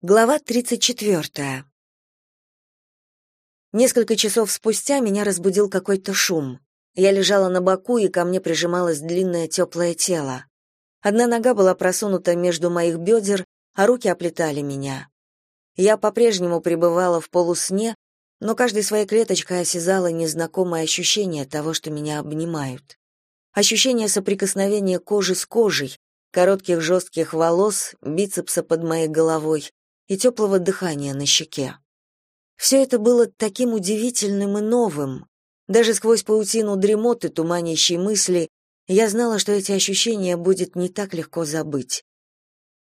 Глава 34. Несколько часов спустя меня разбудил какой-то шум. Я лежала на боку, и ко мне прижималось длинное теплое тело. Одна нога была просунута между моих бедер, а руки оплетали меня. Я по-прежнему пребывала в полусне, но каждой своей клеточкой осязала незнакомое ощущение того, что меня обнимают. Ощущение соприкосновения кожи с кожей, коротких жестких волос, бицепса под моей головой, и теплого дыхания на щеке. Все это было таким удивительным и новым. Даже сквозь паутину дремоты, туманящей мысли, я знала, что эти ощущения будет не так легко забыть.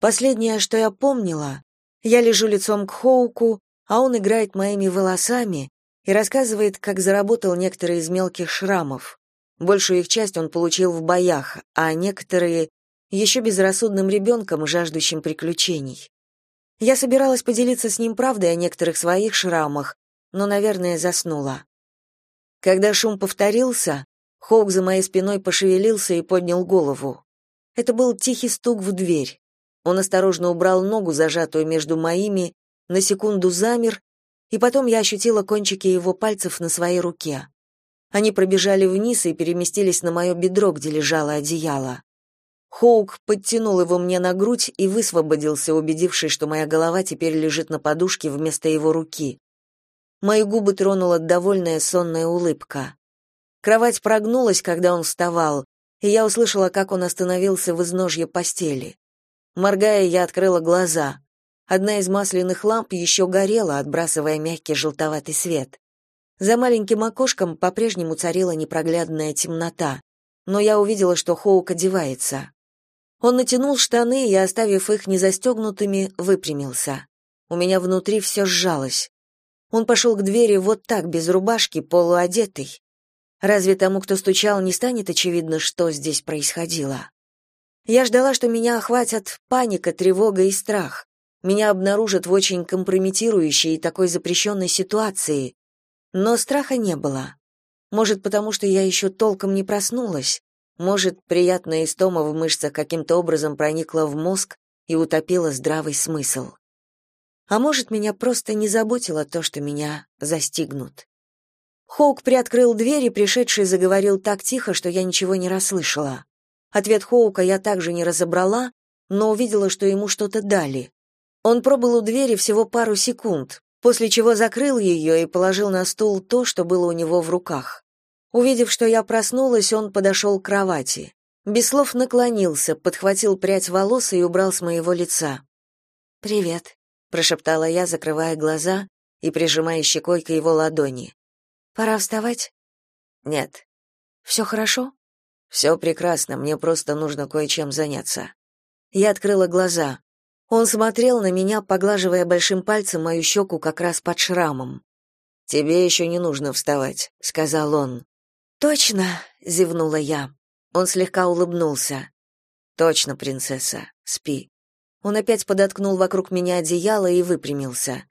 Последнее, что я помнила, я лежу лицом к Хоуку, а он играет моими волосами и рассказывает, как заработал некоторые из мелких шрамов. Большую их часть он получил в боях, а некоторые — еще безрассудным ребенком, жаждущим приключений. Я собиралась поделиться с ним правдой о некоторых своих шрамах, но, наверное, заснула. Когда шум повторился, Хоук за моей спиной пошевелился и поднял голову. Это был тихий стук в дверь. Он осторожно убрал ногу, зажатую между моими, на секунду замер, и потом я ощутила кончики его пальцев на своей руке. Они пробежали вниз и переместились на мое бедро, где лежало одеяло. Хоук подтянул его мне на грудь и высвободился, убедившись, что моя голова теперь лежит на подушке вместо его руки. Мои губы тронула довольная сонная улыбка. Кровать прогнулась, когда он вставал, и я услышала, как он остановился в изножье постели. Моргая, я открыла глаза. Одна из масляных ламп еще горела, отбрасывая мягкий желтоватый свет. За маленьким окошком по-прежнему царила непроглядная темнота, но я увидела, что Хоук одевается. Он натянул штаны и, оставив их незастегнутыми, выпрямился. У меня внутри все сжалось. Он пошел к двери вот так, без рубашки, полуодетый. Разве тому, кто стучал, не станет очевидно, что здесь происходило? Я ждала, что меня охватят паника, тревога и страх. Меня обнаружат в очень компрометирующей и такой запрещенной ситуации. Но страха не было. Может, потому что я еще толком не проснулась, может, приятная истома в мышцах каким-то образом проникла в мозг и утопила здравый смысл. А может, меня просто не заботило то, что меня застигнут. Хоук приоткрыл дверь, и пришедший заговорил так тихо, что я ничего не расслышала. Ответ Хоука я также не разобрала, но увидела, что ему что-то дали. Он пробыл у двери всего пару секунд, после чего закрыл ее и положил на стул то, что было у него в руках. Увидев, что я проснулась, он подошел к кровати. Без слов наклонился, подхватил прядь волос и убрал с моего лица. «Привет», — прошептала я, закрывая глаза и прижимая щекой к его ладони. «Пора вставать?» «Нет». «Все хорошо?» «Все прекрасно, мне просто нужно кое-чем заняться». Я открыла глаза. Он смотрел на меня, поглаживая большим пальцем мою щеку как раз под шрамом. «Тебе еще не нужно вставать», — сказал он. Точно, зевнула я. Он слегка улыбнулся. Точно, принцесса, спи. Он опять подоткнул вокруг меня одеяло и выпрямился.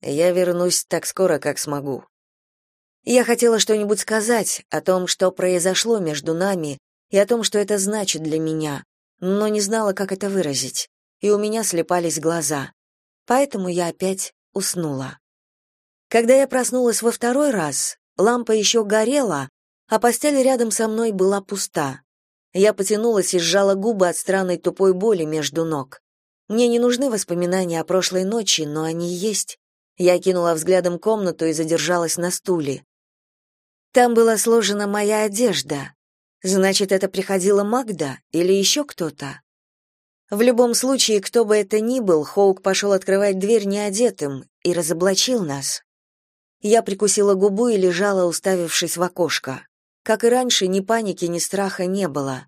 Я вернусь так скоро, как смогу. Я хотела что-нибудь сказать о том, что произошло между нами, и о том, что это значит для меня, но не знала, как это выразить, и у меня слепались глаза. Поэтому я опять уснула. Когда я проснулась во второй раз, лампа еще горела, а постель рядом со мной была пуста. Я потянулась и сжала губы от странной тупой боли между ног. Мне не нужны воспоминания о прошлой ночи, но они есть. Я кинула взглядом комнату и задержалась на стуле. Там была сложена моя одежда. Значит, это приходила Магда или еще кто-то? В любом случае, кто бы это ни был, Хоук пошел открывать дверь неодетым и разоблачил нас. Я прикусила губу и лежала, уставившись в окошко. Как и раньше, ни паники, ни страха не было.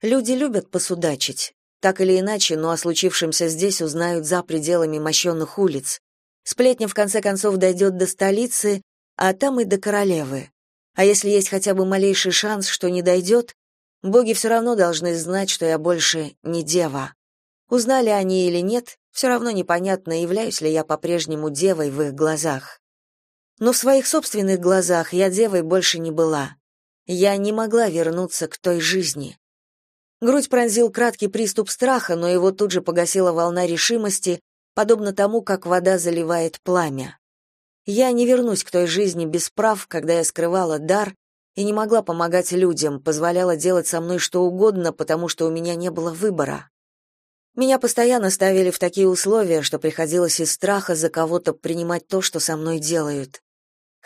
Люди любят посудачить. Так или иначе, но о случившемся здесь узнают за пределами мощенных улиц. Сплетня в конце концов дойдет до столицы, а там и до королевы. А если есть хотя бы малейший шанс, что не дойдет, боги все равно должны знать, что я больше не дева. Узнали они или нет, все равно непонятно, являюсь ли я по-прежнему девой в их глазах. Но в своих собственных глазах я девой больше не была. Я не могла вернуться к той жизни. Грудь пронзил краткий приступ страха, но его тут же погасила волна решимости, подобно тому, как вода заливает пламя. Я не вернусь к той жизни без прав, когда я скрывала дар и не могла помогать людям, позволяла делать со мной что угодно, потому что у меня не было выбора. Меня постоянно ставили в такие условия, что приходилось из страха за кого-то принимать то, что со мной делают.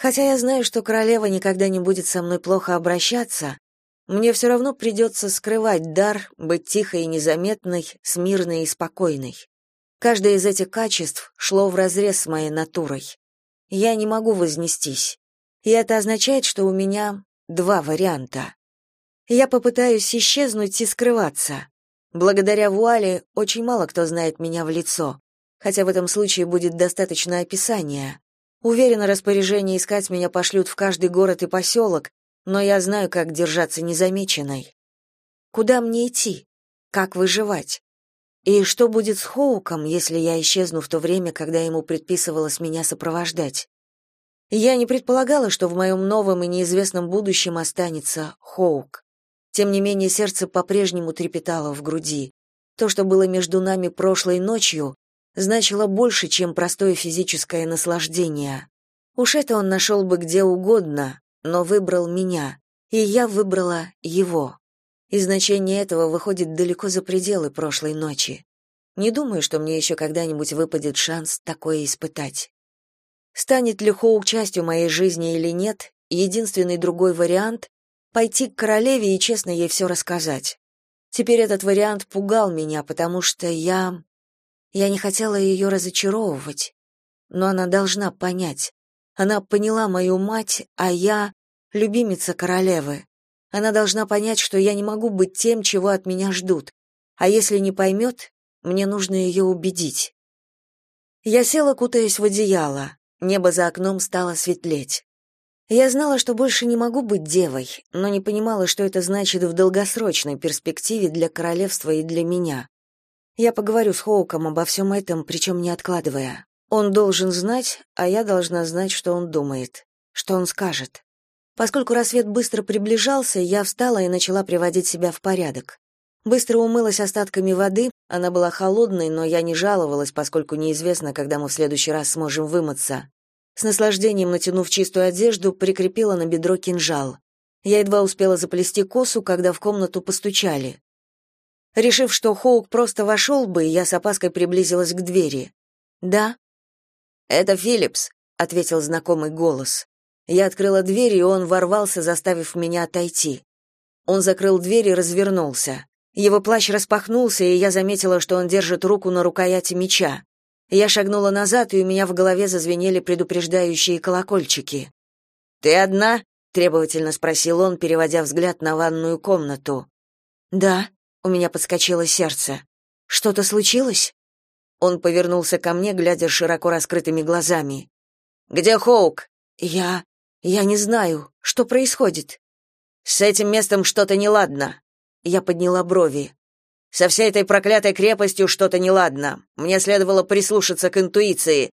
Хотя я знаю, что королева никогда не будет со мной плохо обращаться, мне все равно придется скрывать дар, быть тихой и незаметной, смирной и спокойной. Каждое из этих качеств шло вразрез с моей натурой. Я не могу вознестись. И это означает, что у меня два варианта. Я попытаюсь исчезнуть и скрываться. Благодаря вуале очень мало кто знает меня в лицо, хотя в этом случае будет достаточно описания. Уверена, распоряжение искать меня пошлют в каждый город и поселок, но я знаю, как держаться незамеченной. Куда мне идти? Как выживать? И что будет с Хоуком, если я исчезну в то время, когда ему предписывалось меня сопровождать? Я не предполагала, что в моем новом и неизвестном будущем останется Хоук. Тем не менее, сердце по-прежнему трепетало в груди. То, что было между нами прошлой ночью, значило больше, чем простое физическое наслаждение. Уж это он нашел бы где угодно, но выбрал меня, и я выбрала его. И значение этого выходит далеко за пределы прошлой ночи. Не думаю, что мне еще когда-нибудь выпадет шанс такое испытать. Станет ли Хоук частью моей жизни или нет, единственный другой вариант — пойти к королеве и честно ей все рассказать. Теперь этот вариант пугал меня, потому что я... Я не хотела ее разочаровывать. Но она должна понять. Она поняла мою мать, а я — любимица королевы. Она должна понять, что я не могу быть тем, чего от меня ждут. А если не поймет, мне нужно ее убедить. Я села, кутаясь в одеяло. Небо за окном стало светлеть. Я знала, что больше не могу быть девой, но не понимала, что это значит в долгосрочной перспективе для королевства и для меня. Я поговорю с Хоуком обо всем этом, причем не откладывая. Он должен знать, а я должна знать, что он думает, что он скажет. Поскольку рассвет быстро приближался, я встала и начала приводить себя в порядок. Быстро умылась остатками воды, она была холодной, но я не жаловалась, поскольку неизвестно, когда мы в следующий раз сможем вымыться. С наслаждением натянув чистую одежду, прикрепила на бедро кинжал. Я едва успела заплести косу, когда в комнату постучали. Решив, что Хоук просто вошел бы, я с опаской приблизилась к двери. «Да?» «Это Филлипс», — ответил знакомый голос. Я открыла дверь, и он ворвался, заставив меня отойти. Он закрыл дверь и развернулся. Его плащ распахнулся, и я заметила, что он держит руку на рукояти меча. Я шагнула назад, и у меня в голове зазвенели предупреждающие колокольчики. «Ты одна?» — требовательно спросил он, переводя взгляд на ванную комнату. «Да», — у меня подскочило сердце. «Что-то случилось?» Он повернулся ко мне, глядя широко раскрытыми глазами. «Где Хоук?» «Я... Я не знаю, что происходит. С этим местом что-то неладно. Я подняла брови. Со всей этой проклятой крепостью что-то неладно. Мне следовало прислушаться к интуиции.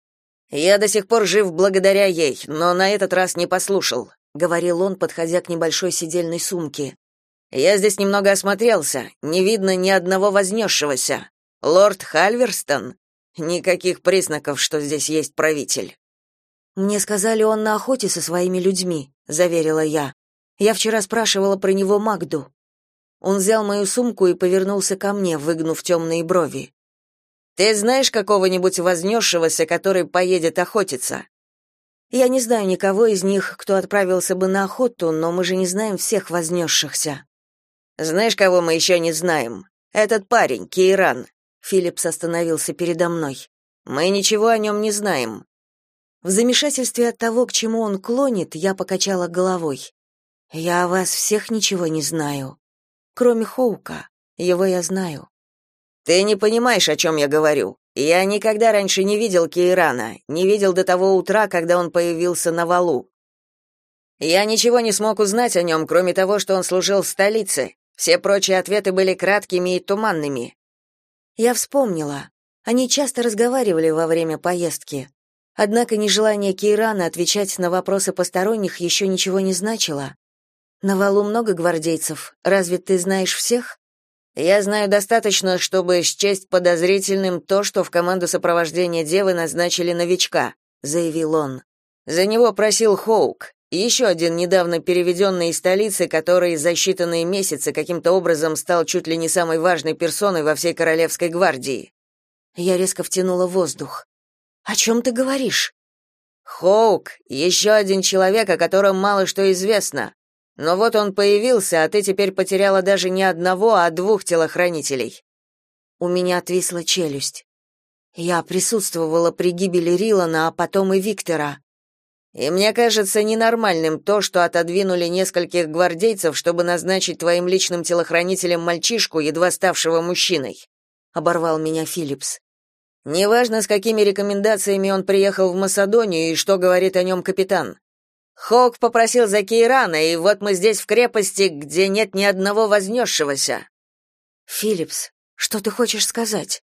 Я до сих пор жив благодаря ей, но на этот раз не послушал, говорил он, подходя к небольшой сидельной сумке. Я здесь немного осмотрелся. Не видно ни одного вознесшегося. Лорд Хальверстон? Никаких признаков, что здесь есть правитель. Мне сказали, он на охоте со своими людьми, заверила я. Я вчера спрашивала про него Магду. Он взял мою сумку и повернулся ко мне, выгнув темные брови. Ты знаешь какого-нибудь вознесшегося, который поедет охотиться? Я не знаю никого из них, кто отправился бы на охоту, но мы же не знаем всех вознесшихся. Знаешь, кого мы еще не знаем? Этот парень, Кейран. Филиппс остановился передо мной. Мы ничего о нем не знаем. В замешательстве от того, к чему он клонит, я покачала головой. Я о вас всех ничего не знаю, кроме Хоука. Его я знаю. Ты не понимаешь, о чем я говорю. Я никогда раньше не видел Кейрана, не видел до того утра, когда он появился на валу. Я ничего не смог узнать о нем, кроме того, что он служил в столице. Все прочие ответы были краткими и туманными. Я вспомнила. Они часто разговаривали во время поездки. Однако нежелание Кейрана отвечать на вопросы посторонних еще ничего не значило. На валу много гвардейцев. Разве ты знаешь всех? Я знаю достаточно, чтобы счесть подозрительным то, что в команду сопровождения девы назначили новичка, заявил он. За него просил Хоук, еще один недавно переведенный из столицы, который за считанные месяцы каким-то образом стал чуть ли не самой важной персоной во всей королевской гвардии. Я резко втянула воздух. О чем ты говоришь? Хоук, еще один человек, о котором мало что известно. Но вот он появился, а ты теперь потеряла даже не одного, а двух телохранителей. У меня отвисла челюсть. Я присутствовала при гибели Рилана, а потом и Виктора. И мне кажется ненормальным то, что отодвинули нескольких гвардейцев, чтобы назначить твоим личным телохранителем мальчишку, едва ставшего мужчиной, оборвал меня Филлипс. Неважно, с какими рекомендациями он приехал в Масадонию и что говорит о нем капитан. Хок попросил за Кейрана, и вот мы здесь в крепости, где нет ни одного вознесшегося». Филлипс, что ты хочешь сказать?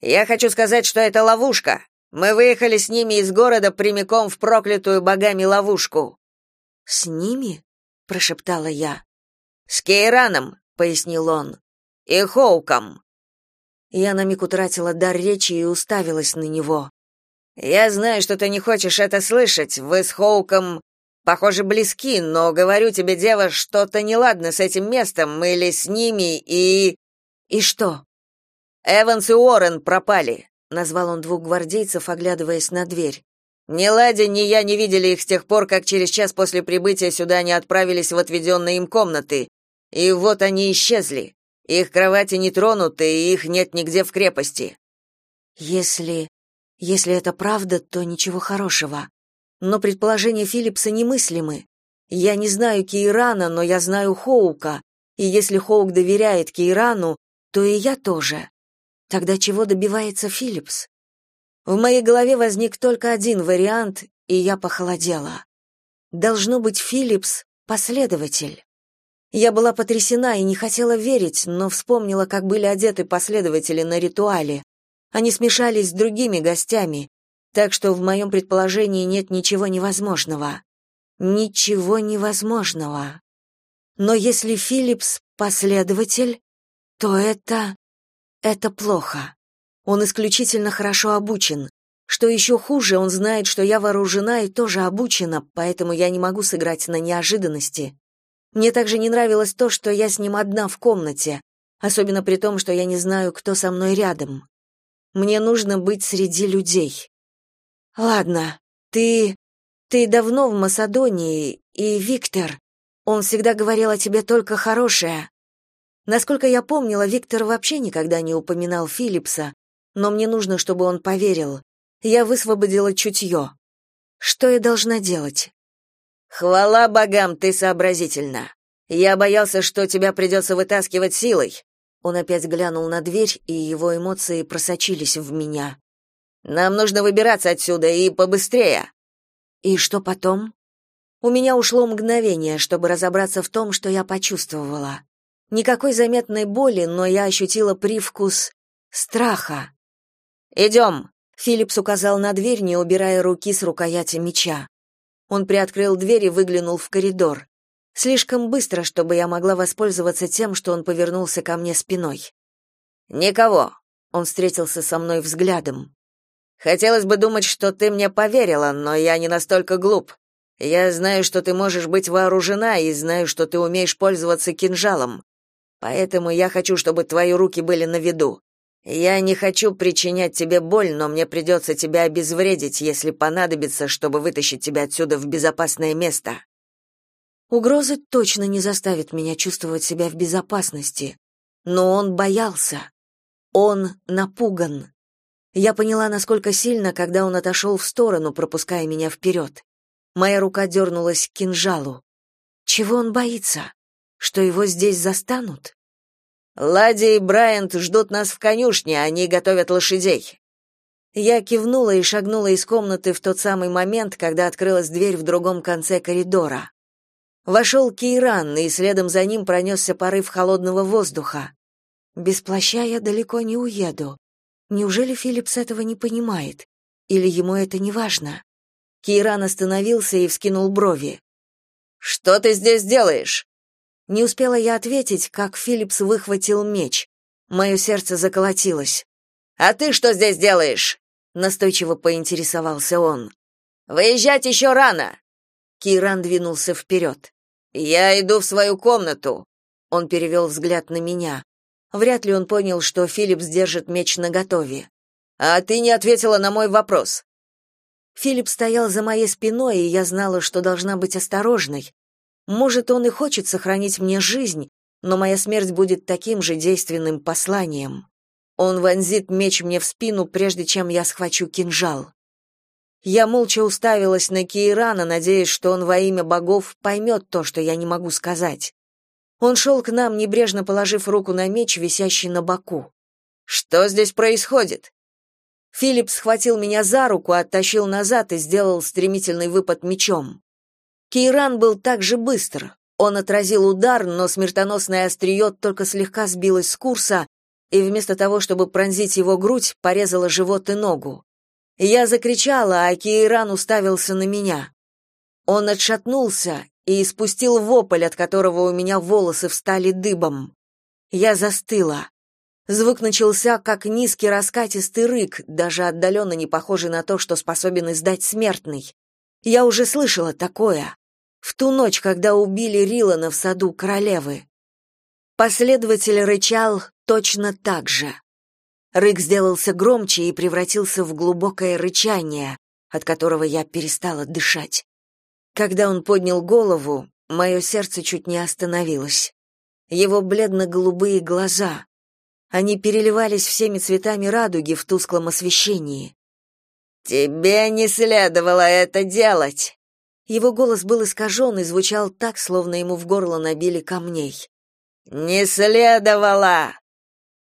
Я хочу сказать, что это ловушка. Мы выехали с ними из города прямиком в проклятую богами ловушку. С ними? прошептала я. С Кейраном, пояснил он. И Хоуком. Я на миг утратила дар речи и уставилась на него. Я знаю, что ты не хочешь это слышать. Вы с Хоуком, похоже, близки, но говорю тебе, дева, что-то неладно с этим местом или с ними и И что? Эванс и Уоррен пропали, назвал он двух гвардейцев, оглядываясь на дверь. Ни Ладя, ни я не видели их с тех пор, как через час после прибытия сюда они отправились в отведенные им комнаты. И вот они исчезли. Их кровати не тронуты, и их нет нигде в крепости. Если если это правда, то ничего хорошего. Но предположения Филлипса немыслимы. Я не знаю Кейрана, но я знаю Хоука, и если Хоук доверяет Кейрану, то и я тоже. Тогда чего добивается Филлипс? В моей голове возник только один вариант, и я похолодела. Должно быть, Филлипс — последователь. Я была потрясена и не хотела верить, но вспомнила, как были одеты последователи на ритуале, они смешались с другими гостями, так что в моем предположении нет ничего невозможного. Ничего невозможного. Но если Филлипс последователь, то это это плохо. Он исключительно хорошо обучен. Что еще хуже, он знает, что я вооружена и тоже обучена, поэтому я не могу сыграть на неожиданности. Мне также не нравилось то, что я с ним одна в комнате, особенно при том, что я не знаю, кто со мной рядом. Мне нужно быть среди людей. Ладно, ты... Ты давно в Масадонии, и Виктор... Он всегда говорил о тебе только хорошее. Насколько я помнила, Виктор вообще никогда не упоминал Филлипса, но мне нужно, чтобы он поверил. Я высвободила чутье. Что я должна делать? Хвала богам, ты сообразительна. Я боялся, что тебя придется вытаскивать силой. Он опять глянул на дверь, и его эмоции просочились в меня. Нам нужно выбираться отсюда и побыстрее. И что потом? У меня ушло мгновение, чтобы разобраться в том, что я почувствовала. Никакой заметной боли, но я ощутила привкус страха. «Идем», — Филлипс указал на дверь, не убирая руки с рукояти меча. Он приоткрыл дверь и выглянул в коридор. Слишком быстро, чтобы я могла воспользоваться тем, что он повернулся ко мне спиной. Никого. Он встретился со мной взглядом. Хотелось бы думать, что ты мне поверила, но я не настолько глуп. Я знаю, что ты можешь быть вооружена и знаю, что ты умеешь пользоваться кинжалом. Поэтому я хочу, чтобы твои руки были на виду. Я не хочу причинять тебе боль, но мне придется тебя обезвредить, если понадобится, чтобы вытащить тебя отсюда в безопасное место. Угроза точно не заставит меня чувствовать себя в безопасности, но он боялся. Он напуган. Я поняла, насколько сильно, когда он отошел в сторону, пропуская меня вперед. Моя рука дернулась к кинжалу. Чего он боится? Что его здесь застанут? Лади и Брайант ждут нас в конюшне, они готовят лошадей. Я кивнула и шагнула из комнаты в тот самый момент, когда открылась дверь в другом конце коридора. Вошел Кейран, и следом за ним пронесся порыв холодного воздуха. Без плаща я далеко не уеду. Неужели Филипп с этого не понимает? Или ему это не важно? Кейран остановился и вскинул брови. «Что ты здесь делаешь?» Не успела я ответить, как Филлипс выхватил меч. Мое сердце заколотилось. «А ты что здесь делаешь?» — настойчиво поинтересовался он. «Выезжать еще рано!» Киран двинулся вперед. «Я иду в свою комнату!» Он перевел взгляд на меня. Вряд ли он понял, что Филипп держит меч наготове. «А ты не ответила на мой вопрос!» Филипп стоял за моей спиной, и я знала, что должна быть осторожной. Может, он и хочет сохранить мне жизнь, но моя смерть будет таким же действенным посланием. Он вонзит меч мне в спину, прежде чем я схвачу кинжал. Я молча уставилась на Кейрана, надеясь, что он во имя богов поймет то, что я не могу сказать. Он шел к нам, небрежно положив руку на меч, висящий на боку. «Что здесь происходит?» Филипп схватил меня за руку, оттащил назад и сделал стремительный выпад мечом. Кейран был так же быстр. Он отразил удар, но смертоносное острие только слегка сбилось с курса, и вместо того, чтобы пронзить его грудь, порезала живот и ногу. Я закричала, а Кейран уставился на меня. Он отшатнулся и испустил вопль, от которого у меня волосы встали дыбом. Я застыла. Звук начался как низкий раскатистый рык, даже отдаленно не похожий на то, что способен издать смертный. Я уже слышала такое. В ту ночь, когда убили Рилана в саду королевы. Последователь рычал точно так же. Рык сделался громче и превратился в глубокое рычание, от которого я перестала дышать. Когда он поднял голову, мое сердце чуть не остановилось. Его бледно-голубые глаза. Они переливались всеми цветами радуги в тусклом освещении. «Тебе не следовало это делать!» Его голос был искажен и звучал так, словно ему в горло набили камней. «Не следовало!»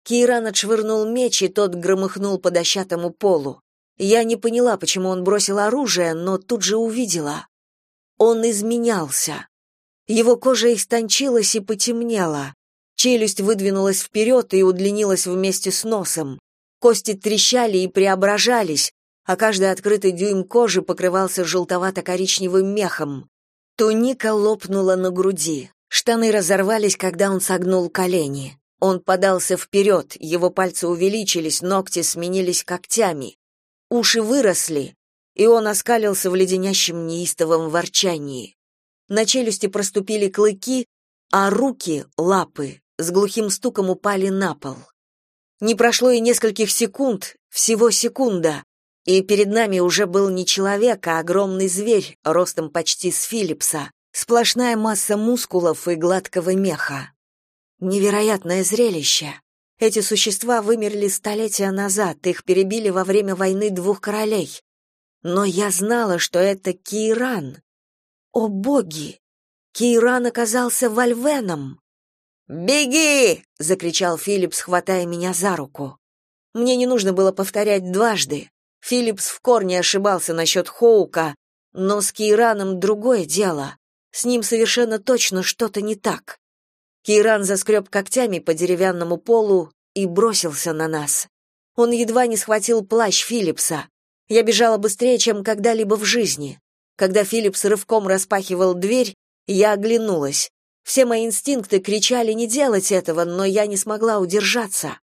Киран отшвырнул меч, и тот громыхнул по дощатому полу. Я не поняла, почему он бросил оружие, но тут же увидела. Он изменялся. Его кожа истончилась и потемнела. Челюсть выдвинулась вперед и удлинилась вместе с носом. Кости трещали и преображались, а каждый открытый дюйм кожи покрывался желтовато-коричневым мехом. Туника лопнула на груди. Штаны разорвались, когда он согнул колени. Он подался вперед, его пальцы увеличились, ногти сменились когтями. Уши выросли, и он оскалился в леденящем неистовом ворчании. На челюсти проступили клыки, а руки, лапы, с глухим стуком упали на пол. Не прошло и нескольких секунд, всего секунда, и перед нами уже был не человек, а огромный зверь, ростом почти с Филлипса, сплошная масса мускулов и гладкого меха. Невероятное зрелище. Эти существа вымерли столетия назад, их перебили во время войны двух королей. Но я знала, что это Киран. О боги! Киран оказался вольвеном. «Беги!» — закричал Филлипс, хватая меня за руку. Мне не нужно было повторять дважды. Филлипс в корне ошибался насчет Хоука, но с Кираном другое дело. С ним совершенно точно что-то не так. Кейран заскреб когтями по деревянному полу и бросился на нас. Он едва не схватил плащ Филлипса. Я бежала быстрее, чем когда-либо в жизни. Когда Филлипс рывком распахивал дверь, я оглянулась. Все мои инстинкты кричали не делать этого, но я не смогла удержаться.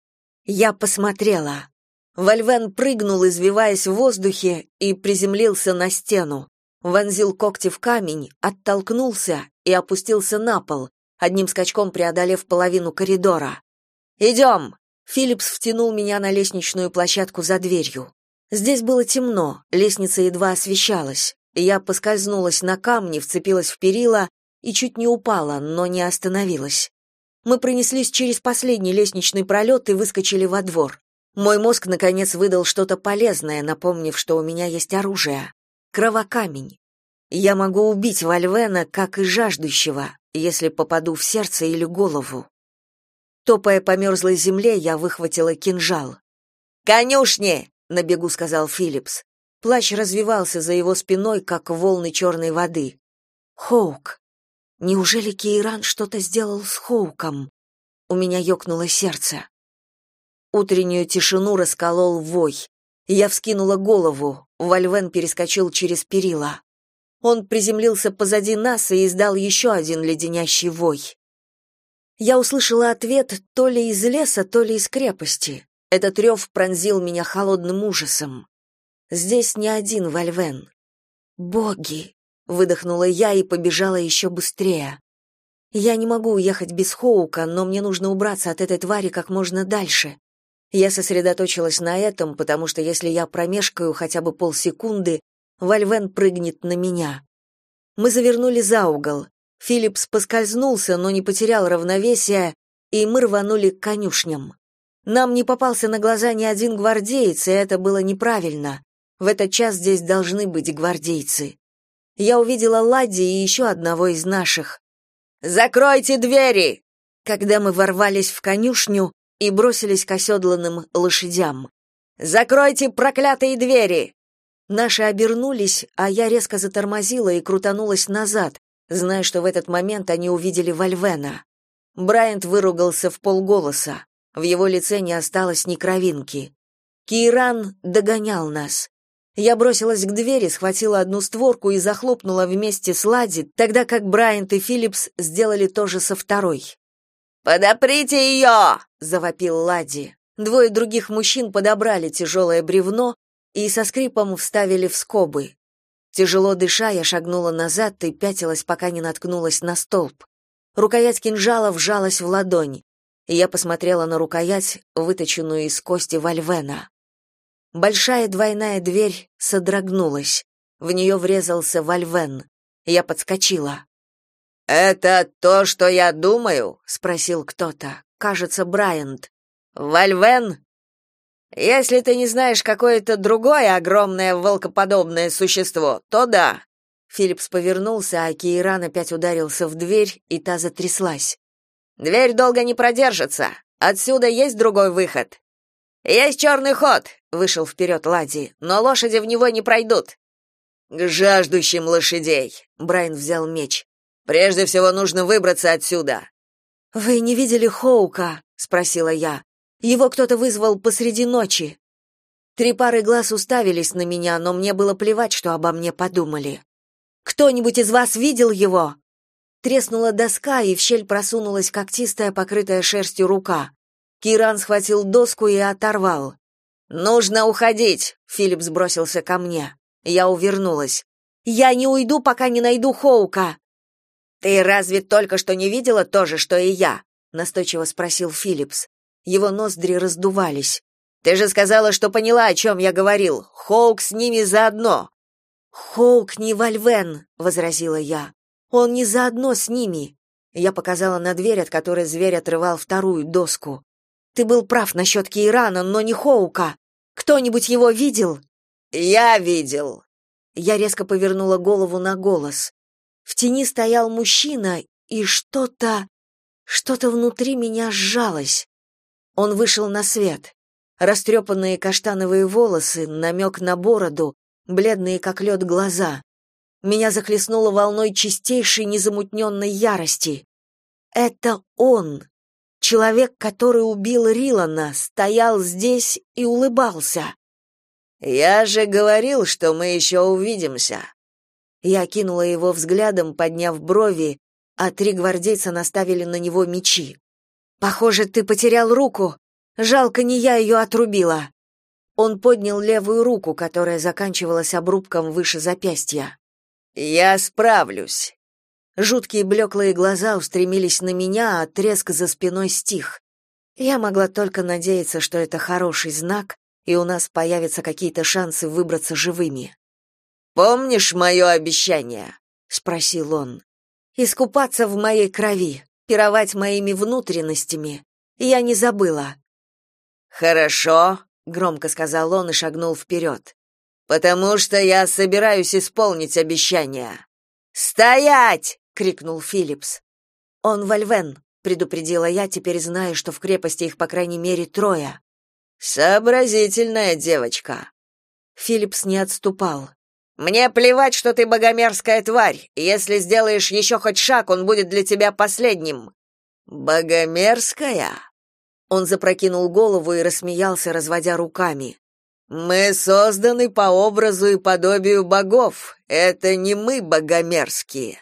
Я посмотрела. Вольвен прыгнул, извиваясь в воздухе, и приземлился на стену. Вонзил когти в камень, оттолкнулся и опустился на пол, одним скачком преодолев половину коридора. «Идем!» Филлипс втянул меня на лестничную площадку за дверью. Здесь было темно, лестница едва освещалась. Я поскользнулась на камне, вцепилась в перила и чуть не упала, но не остановилась. Мы пронеслись через последний лестничный пролет и выскочили во двор. Мой мозг, наконец, выдал что-то полезное, напомнив, что у меня есть оружие. Кровокамень. Я могу убить Вальвена, как и жаждущего, если попаду в сердце или голову. Топая по мерзлой земле, я выхватила кинжал. «Конюшни!» — на бегу сказал Филлипс. Плащ развивался за его спиной, как волны черной воды. «Хоук! Неужели Кейран что-то сделал с Хоуком?» У меня ёкнуло сердце. Утреннюю тишину расколол вой. Я вскинула голову. Вальвен перескочил через перила. Он приземлился позади нас и издал еще один леденящий вой. Я услышала ответ то ли из леса, то ли из крепости. Этот рев пронзил меня холодным ужасом. Здесь не один Вальвен. Боги! Выдохнула я и побежала еще быстрее. Я не могу уехать без Хоука, но мне нужно убраться от этой твари как можно дальше. Я сосредоточилась на этом, потому что если я промешкаю хотя бы полсекунды, Вальвен прыгнет на меня. Мы завернули за угол. Филлипс поскользнулся, но не потерял равновесия, и мы рванули к конюшням. Нам не попался на глаза ни один гвардеец, и это было неправильно. В этот час здесь должны быть гвардейцы. Я увидела Ладди и еще одного из наших. «Закройте двери!» Когда мы ворвались в конюшню и бросились к оседланным лошадям. «Закройте проклятые двери!» Наши обернулись, а я резко затормозила и крутанулась назад, зная, что в этот момент они увидели Вальвена. Брайант выругался в полголоса. В его лице не осталось ни кровинки. Киран догонял нас. Я бросилась к двери, схватила одну створку и захлопнула вместе с Лади, тогда как Брайант и Филлипс сделали то же со второй. «Подоприте ее!» — завопил Лади. Двое других мужчин подобрали тяжелое бревно и со скрипом вставили в скобы. Тяжело дыша, я шагнула назад и пятилась, пока не наткнулась на столб. Рукоять кинжала вжалась в ладонь, я посмотрела на рукоять, выточенную из кости вальвена. Большая двойная дверь содрогнулась. В нее врезался Вальвен. Я подскочила. «Это то, что я думаю?» — спросил кто-то. Кажется, Брайант. «Вальвен?» «Если ты не знаешь какое-то другое огромное волкоподобное существо, то да». Филлипс повернулся, а Кейран опять ударился в дверь, и та затряслась. «Дверь долго не продержится. Отсюда есть другой выход. «Есть черный ход!» — вышел вперед Лади, «но лошади в него не пройдут». «К жаждущим лошадей!» — Брайан взял меч. «Прежде всего нужно выбраться отсюда». «Вы не видели Хоука?» — спросила я. «Его кто-то вызвал посреди ночи». Три пары глаз уставились на меня, но мне было плевать, что обо мне подумали. «Кто-нибудь из вас видел его?» Треснула доска, и в щель просунулась когтистая, покрытая шерстью рука. Киран схватил доску и оторвал. «Нужно уходить!» — Филипп сбросился ко мне. Я увернулась. «Я не уйду, пока не найду Хоука!» «Ты разве только что не видела то же, что и я?» — настойчиво спросил Филлипс. Его ноздри раздувались. «Ты же сказала, что поняла, о чем я говорил. Хоук с ними заодно!» «Хоук не Вальвен!» — возразила я. «Он не заодно с ними!» Я показала на дверь, от которой зверь отрывал вторую доску. Ты был прав насчет Кейрана, но не Хоука. Кто-нибудь его видел? Я видел. Я резко повернула голову на голос. В тени стоял мужчина, и что-то что-то внутри меня сжалось. Он вышел на свет. Растрепанные каштановые волосы, намек на бороду, бледные как лед глаза. Меня захлестнуло волной чистейшей незамутненной ярости. Это он, Человек, который убил Рилана, стоял здесь и улыбался. «Я же говорил, что мы еще увидимся». Я кинула его взглядом, подняв брови, а три гвардейца наставили на него мечи. «Похоже, ты потерял руку. Жалко, не я ее отрубила». Он поднял левую руку, которая заканчивалась обрубком выше запястья. «Я справлюсь». Жуткие блеклые глаза устремились на меня, а треск за спиной стих. Я могла только надеяться, что это хороший знак, и у нас появятся какие-то шансы выбраться живыми. «Помнишь мое обещание?» — спросил он. «Искупаться в моей крови, пировать моими внутренностями. Я не забыла». «Хорошо», — громко сказал он и шагнул вперед. «Потому что я собираюсь исполнить обещание». «Стоять!» — крикнул Филлипс. «Он Вальвен», — предупредила я, теперь зная, что в крепости их по крайней мере трое. «Сообразительная девочка». Филлипс не отступал. «Мне плевать, что ты богомерзкая тварь. Если сделаешь еще хоть шаг, он будет для тебя последним». «Богомерзкая?» Он запрокинул голову и рассмеялся, разводя руками. «Мы созданы по образу и подобию богов. Это не мы богомерзкие.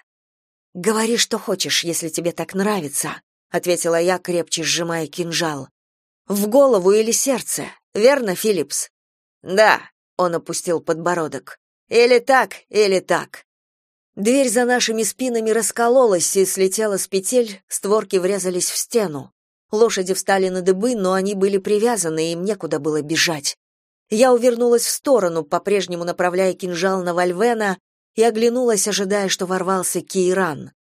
Говори, что хочешь, если тебе так нравится. ответила я, крепче сжимая кинжал. В голову или сердце? Верно, Филлипс? Да, он опустил подбородок. Или так, или так. Дверь за нашими спинами раскололась и слетела с петель, створки врезались в стену. Лошади встали на дыбы, но они были привязаны, и им некуда было бежать. Я увернулась в сторону, по-прежнему направляя кинжал на Вальвена, и оглянулась, ожидая, что ворвался Кейран.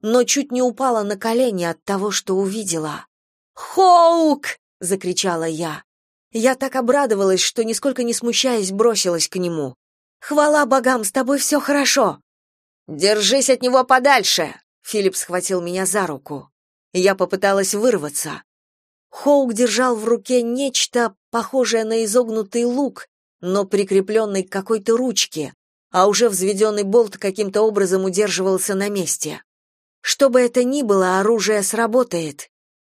Но чуть не упала на колени от того, что увидела. «Хоук!» — закричала я. Я так обрадовалась, что, нисколько не смущаясь, бросилась к нему. «Хвала богам, с тобой все хорошо!» «Держись от него подальше!» Филипп схватил меня за руку. Я попыталась вырваться. Хоук держал в руке нечто, похожее на изогнутый лук, но прикрепленный к какой-то ручке, а уже взведенный болт каким-то образом удерживался на месте. Что бы это ни было, оружие сработает.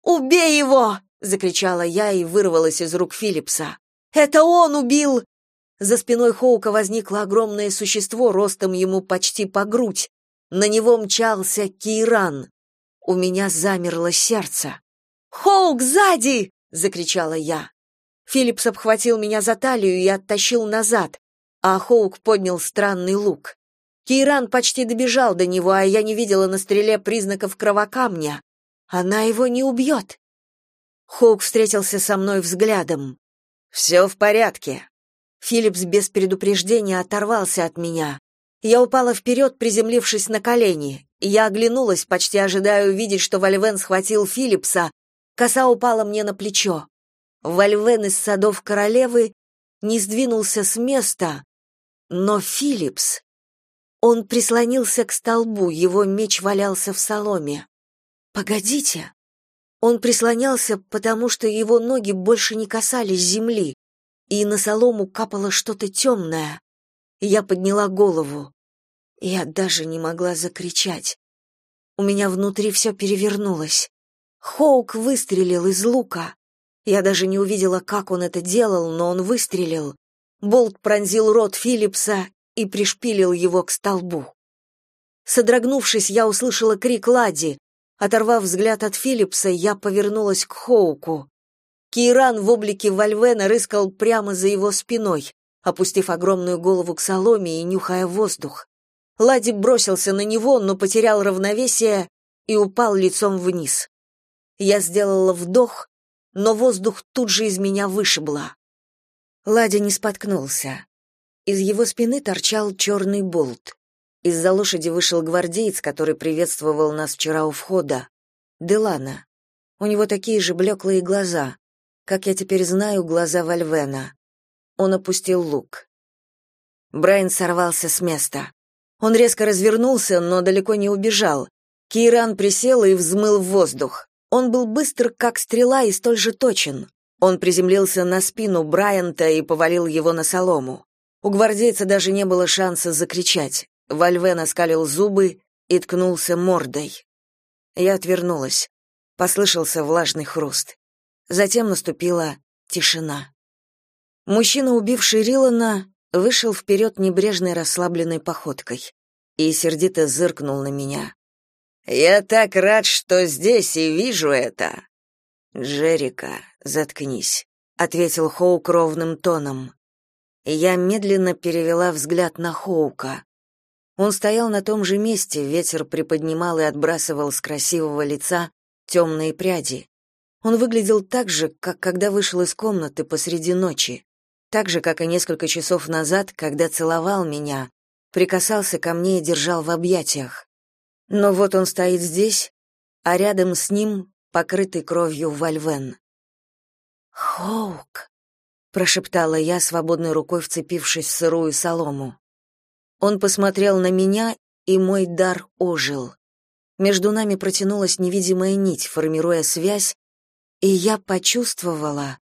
«Убей его!» — закричала я и вырвалась из рук Филлипса. «Это он убил!» За спиной Хоука возникло огромное существо, ростом ему почти по грудь. На него мчался Кейран. У меня замерло сердце. «Хоук, сзади!» — закричала я. Филлипс обхватил меня за талию и оттащил назад, а Хоук поднял странный лук. Кейран почти добежал до него, а я не видела на стреле признаков кровокамня. Она его не убьет. Хоук встретился со мной взглядом. «Все в порядке». Филлипс без предупреждения оторвался от меня. Я упала вперед, приземлившись на колени. Я оглянулась, почти ожидая увидеть, что Вальвен схватил Филлипса, Коса упала мне на плечо. Вальвен из садов королевы не сдвинулся с места, но Филлипс... Он прислонился к столбу, его меч валялся в соломе. Погодите. Он прислонялся, потому что его ноги больше не касались земли, и на солому капало что-то темное. Я подняла голову. Я даже не могла закричать. У меня внутри все перевернулось. Хоук выстрелил из лука. Я даже не увидела, как он это делал, но он выстрелил. Болт пронзил рот Филлипса и пришпилил его к столбу. Содрогнувшись, я услышала крик Лади. Оторвав взгляд от Филлипса, я повернулась к Хоуку. Кейран в облике Вальвена рыскал прямо за его спиной, опустив огромную голову к соломе и нюхая воздух. Лади бросился на него, но потерял равновесие и упал лицом вниз. Я сделала вдох, но воздух тут же из меня вышибло. Ладя не споткнулся. Из его спины торчал черный болт. Из-за лошади вышел гвардеец, который приветствовал нас вчера у входа. Делана. У него такие же блеклые глаза, как я теперь знаю глаза Вальвена. Он опустил лук. Брайан сорвался с места. Он резко развернулся, но далеко не убежал. Кейран присел и взмыл в воздух. Он был быстр, как стрела, и столь же точен. Он приземлился на спину Брайанта и повалил его на солому. У гвардейца даже не было шанса закричать. Вальвен оскалил зубы и ткнулся мордой. Я отвернулась. Послышался влажный хруст. Затем наступила тишина. Мужчина, убивший Рилана, вышел вперед небрежной расслабленной походкой и сердито зыркнул на меня. Я так рад, что здесь и вижу это. Джерика, заткнись, ответил Хоук ровным тоном. Я медленно перевела взгляд на Хоука. Он стоял на том же месте, ветер приподнимал и отбрасывал с красивого лица темные пряди. Он выглядел так же, как когда вышел из комнаты посреди ночи, так же, как и несколько часов назад, когда целовал меня, прикасался ко мне и держал в объятиях. Но вот он стоит здесь, а рядом с ним покрытый кровью Вальвен. «Хоук!» — прошептала я, свободной рукой вцепившись в сырую солому. Он посмотрел на меня, и мой дар ожил. Между нами протянулась невидимая нить, формируя связь, и я почувствовала...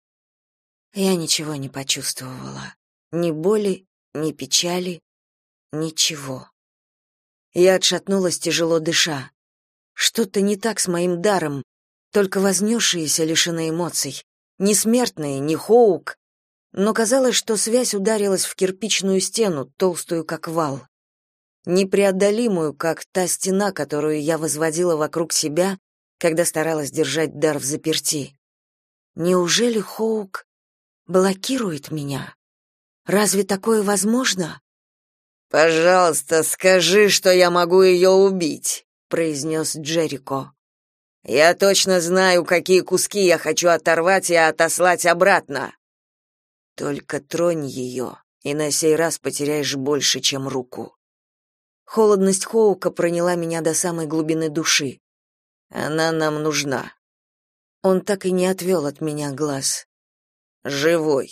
Я ничего не почувствовала. Ни боли, ни печали, ничего. Я отшатнулась, тяжело дыша. Что-то не так с моим даром, только вознесшиеся лишены эмоций. Не смертные, не хоук. Но казалось, что связь ударилась в кирпичную стену, толстую как вал. Непреодолимую, как та стена, которую я возводила вокруг себя, когда старалась держать дар в заперти. Неужели Хоук блокирует меня? Разве такое возможно? Пожалуйста, скажи, что я могу ее убить, произнес Джерико. Я точно знаю, какие куски я хочу оторвать и отослать обратно. Только тронь ее, и на сей раз потеряешь больше, чем руку. Холодность Хоука проняла меня до самой глубины души. Она нам нужна. Он так и не отвел от меня глаз. Живой.